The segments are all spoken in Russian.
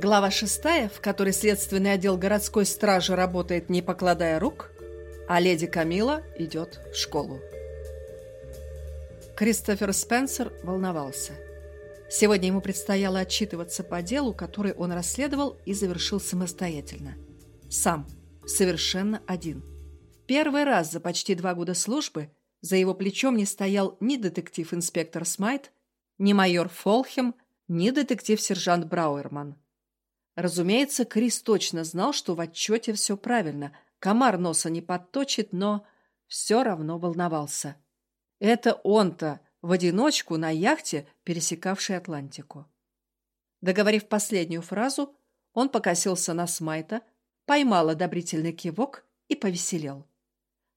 Глава шестая, в которой следственный отдел городской стражи работает не покладая рук, а леди Камила идет в школу. Кристофер Спенсер волновался. Сегодня ему предстояло отчитываться по делу, который он расследовал и завершил самостоятельно. Сам, совершенно один. Первый раз за почти два года службы за его плечом не стоял ни детектив-инспектор Смайт, ни майор Фолхем, ни детектив-сержант Брауэрман. Разумеется, Крис точно знал, что в отчете все правильно. Комар носа не подточит, но все равно волновался. Это он-то в одиночку на яхте, пересекавшей Атлантику. Договорив последнюю фразу, он покосился на Смайта, поймал одобрительный кивок и повеселел.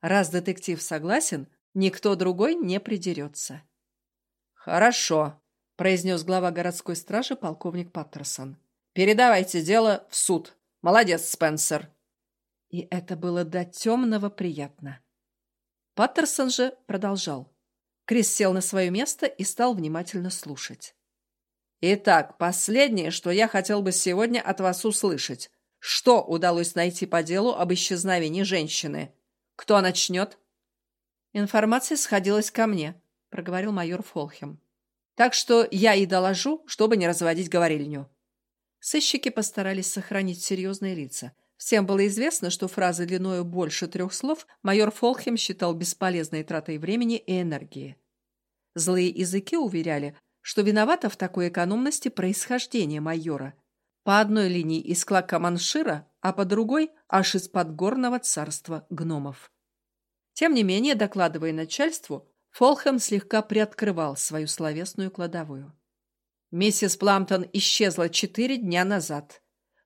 Раз детектив согласен, никто другой не придерется. «Хорошо», — произнес глава городской стражи полковник Паттерсон. Передавайте дело в суд. Молодец, Спенсер. И это было до темного приятно. Паттерсон же продолжал. Крис сел на свое место и стал внимательно слушать. Итак, последнее, что я хотел бы сегодня от вас услышать. Что удалось найти по делу об исчезновении женщины? Кто начнет? Информация сходилась ко мне, проговорил майор Фолхем. Так что я и доложу, чтобы не разводить говорильню. Сыщики постарались сохранить серьезные лица. Всем было известно, что фразы длиною больше трех слов майор Фолхем считал бесполезной тратой времени и энергии. Злые языки уверяли, что виновато в такой экономности происхождение майора. По одной линии из Клакаманшира, а по другой – аж из подгорного царства гномов. Тем не менее, докладывая начальству, Фолхэм слегка приоткрывал свою словесную кладовую. Миссис Пламптон исчезла четыре дня назад.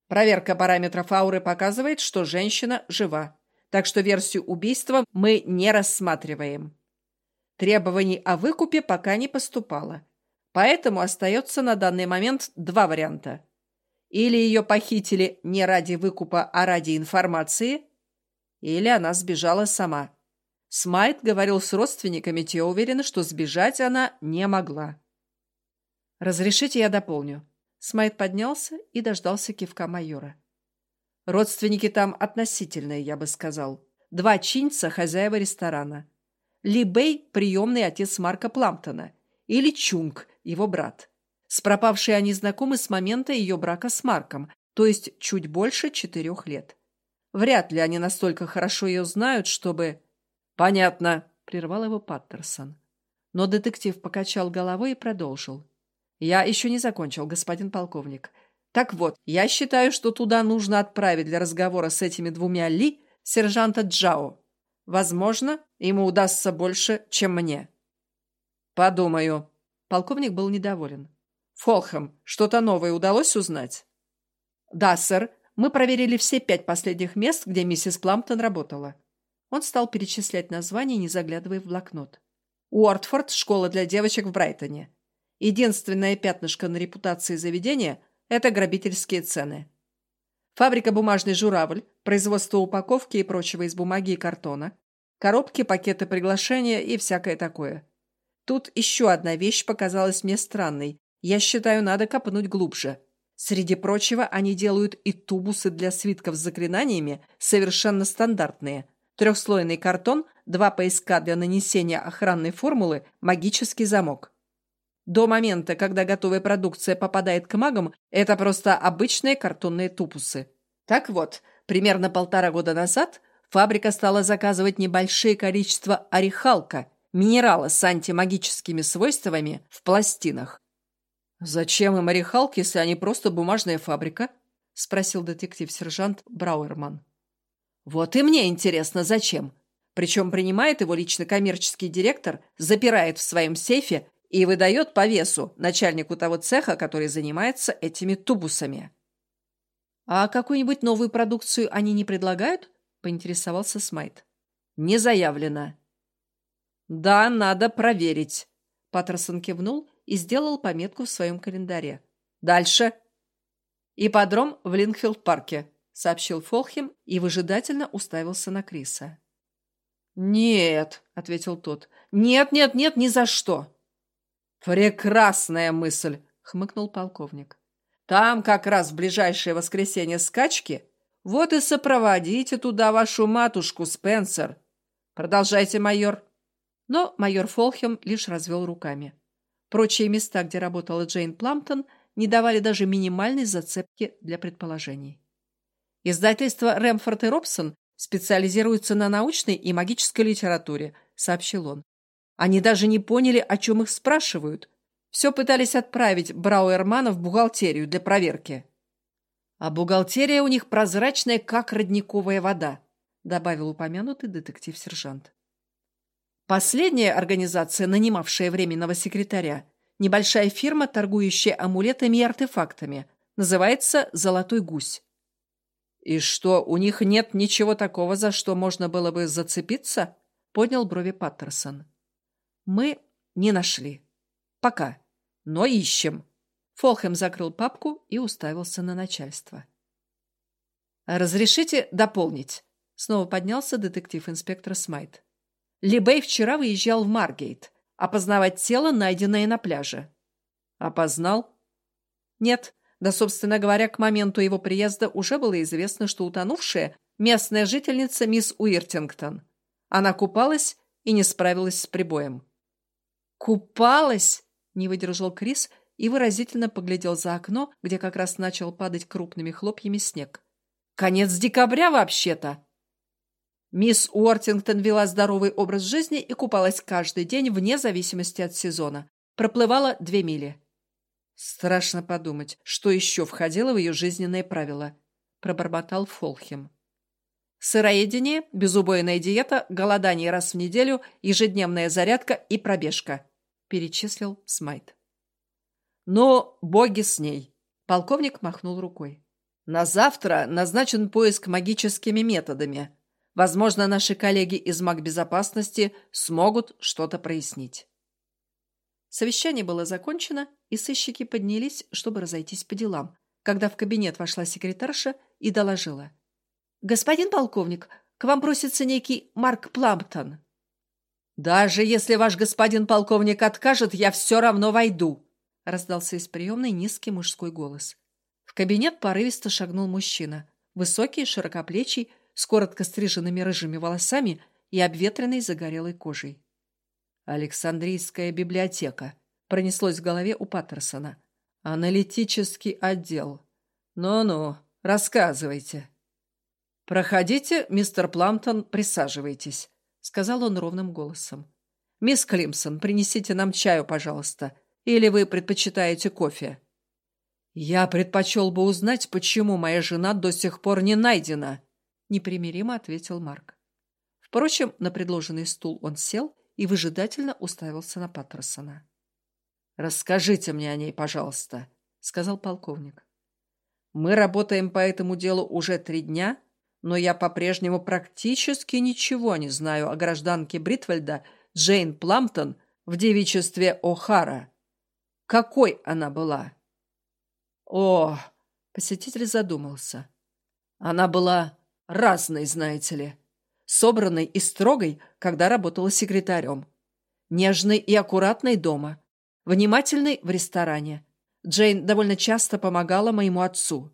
Проверка параметров ауры показывает, что женщина жива, так что версию убийства мы не рассматриваем. Требований о выкупе пока не поступало, поэтому остается на данный момент два варианта. Или ее похитили не ради выкупа, а ради информации, или она сбежала сама. Смайт говорил с родственниками, те уверены, что сбежать она не могла. «Разрешите, я дополню». Смайт поднялся и дождался кивка майора. «Родственники там относительные, я бы сказал. Два чинца хозяева ресторана. Ли Бэй – приемный отец Марка Пламптона. Или Чунг, его брат. С пропавшей они знакомы с момента ее брака с Марком, то есть чуть больше четырех лет. Вряд ли они настолько хорошо ее знают, чтобы... «Понятно», — прервал его Паттерсон. Но детектив покачал головой и продолжил. Я еще не закончил, господин полковник. Так вот, я считаю, что туда нужно отправить для разговора с этими двумя Ли сержанта Джао. Возможно, ему удастся больше, чем мне. Подумаю. Полковник был недоволен. Фолхэм, что-то новое удалось узнать? Да, сэр. Мы проверили все пять последних мест, где миссис Пламптон работала. Он стал перечислять названия, не заглядывая в блокнот. Уортфорд – школа для девочек в Брайтоне. Единственное пятнышко на репутации заведения – это грабительские цены. Фабрика «Бумажный журавль», производство упаковки и прочего из бумаги и картона, коробки, пакеты приглашения и всякое такое. Тут еще одна вещь показалась мне странной. Я считаю, надо копнуть глубже. Среди прочего, они делают и тубусы для свитков с заклинаниями, совершенно стандартные. Трехслойный картон, два поиска для нанесения охранной формулы, магический замок. До момента, когда готовая продукция попадает к магам, это просто обычные картонные тупусы. Так вот, примерно полтора года назад фабрика стала заказывать небольшие количества орехалка, минерала с антимагическими свойствами в пластинах. «Зачем им орехалки, если они просто бумажная фабрика?» – спросил детектив-сержант Брауэрман. «Вот и мне интересно, зачем?» Причем принимает его лично коммерческий директор, запирает в своем сейфе и выдает по весу начальнику того цеха, который занимается этими тубусами. «А какую-нибудь новую продукцию они не предлагают?» – поинтересовался Смайт. «Не заявлено». «Да, надо проверить», – Паттерсон кивнул и сделал пометку в своем календаре. «Дальше». «Ипподром в Линкфилд-парке», – сообщил Фолхем и выжидательно уставился на Криса. «Нет», — ответил тот. «Нет, нет, нет, ни за что. «Прекрасная мысль!» — хмыкнул полковник. Там как раз в ближайшее воскресенье скачки. Вот и сопроводите туда вашу матушку, Спенсер. Продолжайте, майор. Но майор Фолхем лишь развел руками. Прочие места, где работала Джейн Пламптон, не давали даже минимальной зацепки для предположений. Издательство «Рэмфорд и Робсон» специализируется на научной и магической литературе, сообщил он. Они даже не поняли, о чем их спрашивают. Все пытались отправить Брауэрмана в бухгалтерию для проверки. А бухгалтерия у них прозрачная, как родниковая вода, добавил упомянутый детектив-сержант. Последняя организация, нанимавшая временного секретаря, небольшая фирма, торгующая амулетами и артефактами, называется «Золотой гусь». «И что, у них нет ничего такого, за что можно было бы зацепиться?» — поднял брови Паттерсон. «Мы не нашли. Пока. Но ищем». Фолхэм закрыл папку и уставился на начальство. «Разрешите дополнить?» — снова поднялся детектив-инспектор Смайт. Либей вчера выезжал в Маргейт, опознавать тело, найденное на пляже. Опознал? Нет, да, собственно говоря, к моменту его приезда уже было известно, что утонувшая – местная жительница мисс Уиртингтон. Она купалась и не справилась с прибоем. «Купалась?» – не выдержал Крис и выразительно поглядел за окно, где как раз начал падать крупными хлопьями снег. «Конец декабря вообще-то!» Мисс Уортингтон вела здоровый образ жизни и купалась каждый день вне зависимости от сезона. Проплывала две мили. Страшно подумать, что еще входило в ее жизненные правила, пробормотал Фолхем. Сыроедение, безубойная диета, голодание раз в неделю, ежедневная зарядка и пробежка, перечислил Смайт. Но боги с ней. Полковник махнул рукой. На завтра назначен поиск магическими методами. Возможно, наши коллеги из магбезопасности смогут что-то прояснить. Совещание было закончено, и сыщики поднялись, чтобы разойтись по делам, когда в кабинет вошла секретарша и доложила. «Господин полковник, к вам просится некий Марк Пламптон». «Даже если ваш господин полковник откажет, я все равно войду», раздался из приемной низкий мужской голос. В кабинет порывисто шагнул мужчина, высокий, широкоплечий, с коротко стриженными рыжими волосами и обветренной загорелой кожей. «Александрийская библиотека», — пронеслось в голове у Паттерсона. «Аналитический отдел. Ну-ну, рассказывайте». «Проходите, мистер Пламптон, присаживайтесь», — сказал он ровным голосом. «Мисс Климсон, принесите нам чаю, пожалуйста. Или вы предпочитаете кофе?» «Я предпочел бы узнать, почему моя жена до сих пор не найдена», непримиримо ответил Марк. Впрочем, на предложенный стул он сел и выжидательно уставился на Паттерсона. «Расскажите мне о ней, пожалуйста», — сказал полковник. «Мы работаем по этому делу уже три дня, но я по-прежнему практически ничего не знаю о гражданке Бритвальда Джейн Пламптон в девичестве О'Хара. Какой она была?» «О!» — посетитель задумался. «Она была Разной, знаете ли. Собранной и строгой, когда работала секретарем. Нежной и аккуратной дома. Внимательной в ресторане. Джейн довольно часто помогала моему отцу.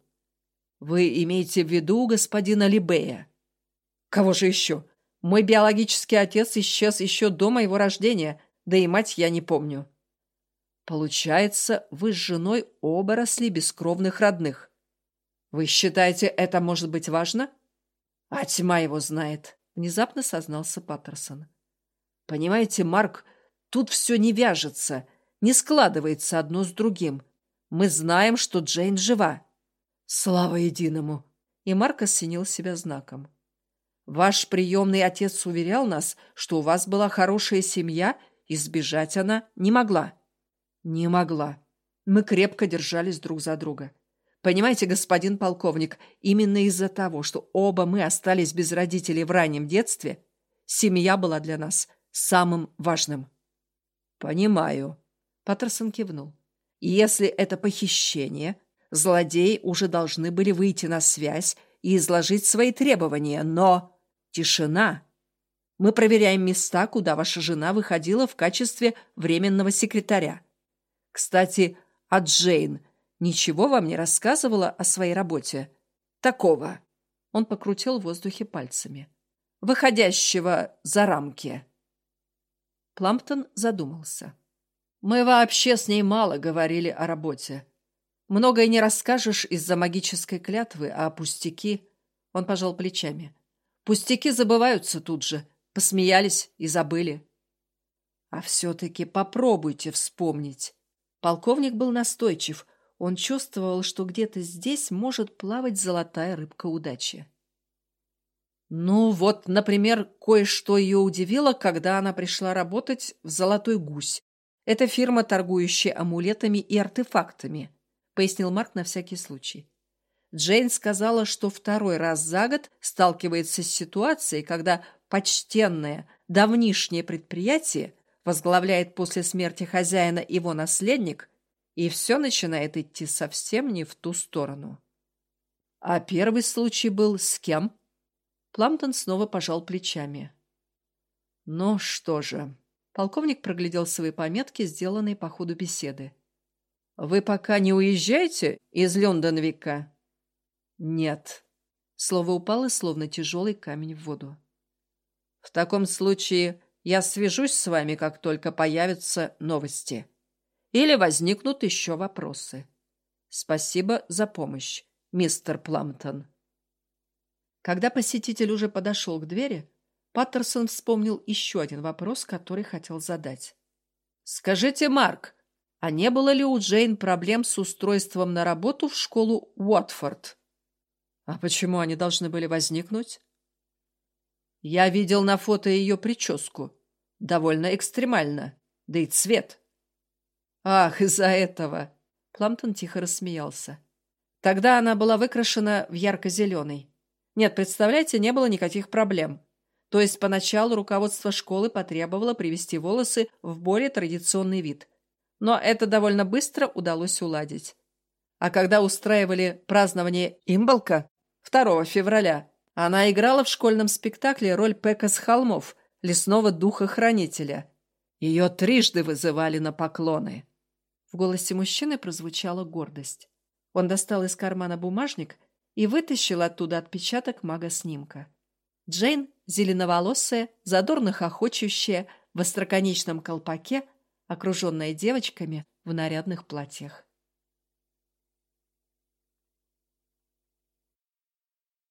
Вы имеете в виду господина Либея? Кого же еще? Мой биологический отец исчез еще до моего рождения, да и мать я не помню. Получается, вы с женой оба росли бескровных родных. Вы считаете, это может быть важно? — а тьма его знает, внезапно сознался Паттерсон. Понимаете, Марк, тут все не вяжется, не складывается одно с другим. Мы знаем, что Джейн жива. Слава единому! И Марк осенил себя знаком. Ваш приемный отец уверял нас, что у вас была хорошая семья, и сбежать она не могла. Не могла. Мы крепко держались друг за друга. Понимаете, господин полковник, именно из-за того, что оба мы остались без родителей в раннем детстве, семья была для нас самым важным. Понимаю. Паттерсон кивнул. Если это похищение, злодеи уже должны были выйти на связь и изложить свои требования, но тишина. Мы проверяем места, куда ваша жена выходила в качестве временного секретаря. Кстати, а Джейн ничего вам не рассказывала о своей работе? Такого. Он покрутил в воздухе пальцами. Выходящего за рамки. Пламптон задумался. Мы вообще с ней мало говорили о работе. Многое не расскажешь из-за магической клятвы, а пустяки... Он пожал плечами. Пустяки забываются тут же. Посмеялись и забыли. А все-таки попробуйте вспомнить. Полковник был настойчив. Он чувствовал, что где-то здесь может плавать золотая рыбка удачи. Ну вот, например, кое-что ее удивило, когда она пришла работать в «Золотой гусь». Это фирма, торгующая амулетами и артефактами, пояснил Марк на всякий случай. Джейн сказала, что второй раз за год сталкивается с ситуацией, когда почтенное, давнишнее предприятие возглавляет после смерти хозяина его наследник, и все начинает идти совсем не в ту сторону. А первый случай был с кем? Пламптон снова пожал плечами. Ну что же, полковник проглядел свои пометки, сделанные по ходу беседы. Вы пока не уезжаете из Лондонвика? «Нет». Слово упало, словно тяжелый камень в воду. «В таком случае я свяжусь с вами, как только появятся новости. Или возникнут еще вопросы. Спасибо за помощь, мистер Пламптон». Когда посетитель уже подошел к двери, Паттерсон вспомнил еще один вопрос, который хотел задать. «Скажите, Марк, а не было ли у Джейн проблем с устройством на работу в школу Уотфорд?» А почему они должны были возникнуть? Я видел на фото ее прическу. Довольно экстремально. Да и цвет. Ах, из-за этого. Пламптон тихо рассмеялся. Тогда она была выкрашена в ярко-зеленый. Нет, представляете, не было никаких проблем. То есть поначалу руководство школы потребовало привести волосы в более традиционный вид. Но это довольно быстро удалось уладить. А когда устраивали празднование имболка, 2 февраля. Она играла в школьном спектакле роль Пека с холмов, лесного духа-хранителя. Ее трижды вызывали на поклоны. В голосе мужчины прозвучала гордость. Он достал из кармана бумажник и вытащил оттуда отпечаток мага-снимка. Джейн, зеленоволосая, задорно хохочущая, в остроконечном колпаке, окруженная девочками в нарядных платьях.